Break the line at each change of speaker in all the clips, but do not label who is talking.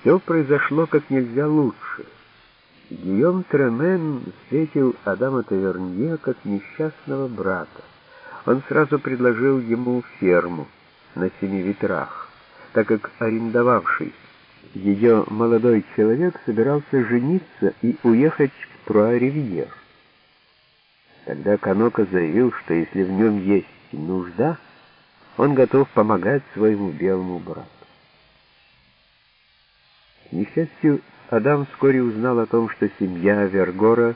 Все произошло как нельзя лучше. Гийом Тремен встретил Адама Тавернье как несчастного брата. Он сразу предложил ему ферму на семи ветрах, так как арендовавший ее молодой человек собирался жениться и уехать в Труа-Ривьер. Тогда Канока заявил, что если в нем есть нужда, он готов помогать своему белому брату. Несчастью, Адам вскоре узнал о том, что семья Вергора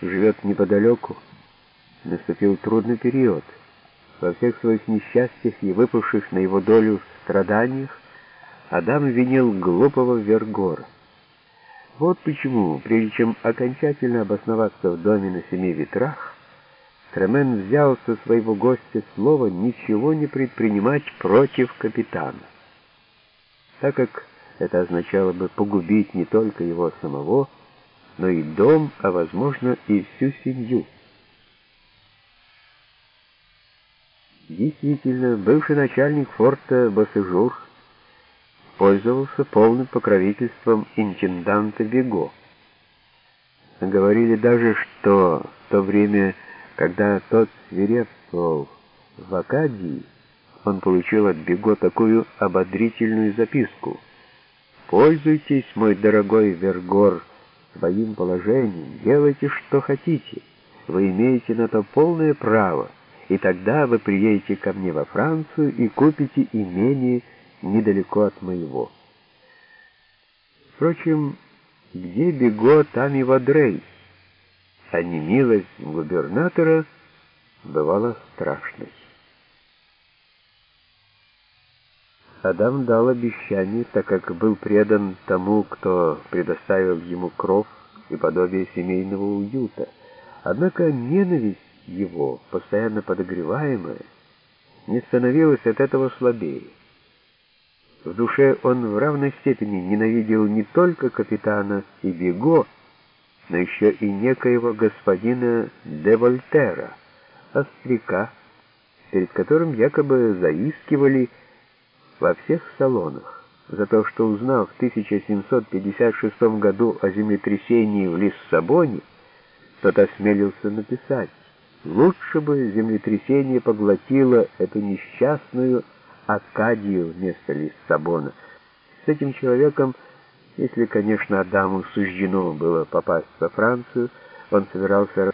живет неподалеку. Наступил трудный период. Во всех своих несчастьях и выпавших на его долю страданиях Адам винил глупого Вергора. Вот почему, прежде чем окончательно обосноваться в доме на семи ветрах, Тремен взял со своего гостя слово ничего не предпринимать против капитана. Так как это означало бы погубить не только его самого, но и дом, а, возможно, и всю семью. Действительно, бывший начальник форта Бассежур пользовался полным покровительством интенданта Бего. Говорили даже, что в то время, когда тот свирепствовал в Акадии, он получил от Бего такую ободрительную записку — Пользуйтесь, мой дорогой Вергор, своим положением, делайте, что хотите. Вы имеете на то полное право, и тогда вы приедете ко мне во Францию и купите имение недалеко от моего. Впрочем, где Бего, там и Вадрей, а немилость губернатора бывала страшной. Адам дал обещание, так как был предан тому, кто предоставил ему кров и подобие семейного уюта. Однако ненависть его, постоянно подогреваемая, не становилась от этого слабее. В душе он в равной степени ненавидел не только капитана и Бего, но еще и некоего господина де Вольтера, остряка, перед которым якобы заискивали во всех салонах. За то, что узнал в 1756 году о землетрясении в Лиссабоне, тот осмелился написать, лучше бы землетрясение поглотило эту несчастную Акадию вместо Лиссабона. С этим человеком, если, конечно, Адаму суждено было попасть во Францию, он собирался...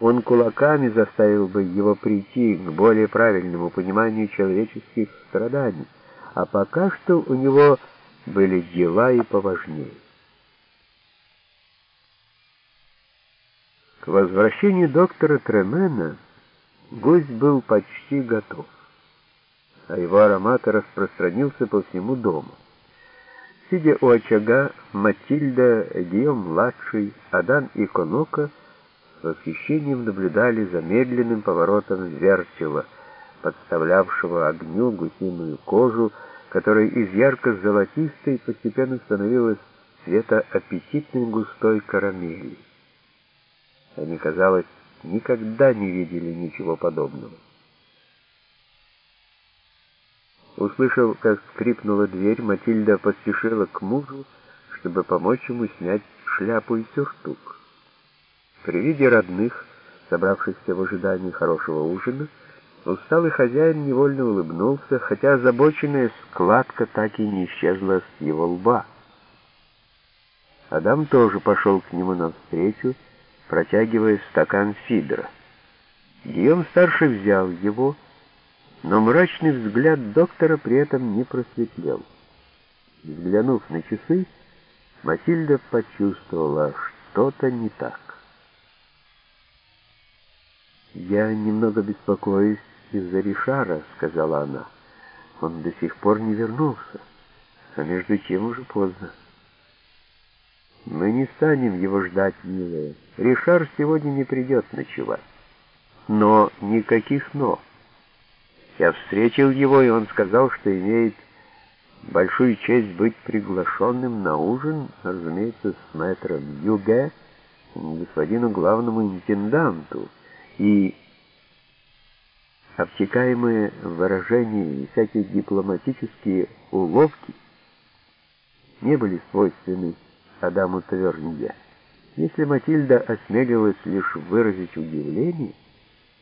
Он кулаками заставил бы его прийти к более правильному пониманию человеческих страданий а пока что у него были дела и поважнее. К возвращению доктора Тремена гость был почти готов, а его аромат распространился по всему дому. Сидя у очага, Матильда, Гийом-младший, Адан и Конока с восхищением наблюдали за медленным поворотом вертела — подставлявшего огню гусиную кожу, которая из ярко-золотистой постепенно становилась цвета аппетитной густой карамели. Они, казалось, никогда не видели ничего подобного. Услышав, как скрипнула дверь, Матильда поспешила к мужу, чтобы помочь ему снять шляпу и сюртук. При виде родных, собравшихся в ожидании хорошего ужина, Усталый хозяин невольно улыбнулся, хотя озабоченная складка так и не исчезла с его лба. Адам тоже пошел к нему навстречу, протягивая стакан сидра. Гийом-старший взял его, но мрачный взгляд доктора при этом не просветлел. Взглянув на часы, Матильда почувствовала, что-то не так. «Я немного беспокоюсь из-за Ришара», — сказала она. «Он до сих пор не вернулся, а между тем уже поздно». «Мы не станем его ждать, милая. Ришар сегодня не придет ночевать». «Но никаких «но». Я встретил его, и он сказал, что имеет большую честь быть приглашенным на ужин, разумеется, с мэтром Юге, господину главному интенданту, и обтекаемые выражения и всякие дипломатические уловки не были свойственны Адаму Тавернье. Если Матильда осмелилась лишь выразить удивление,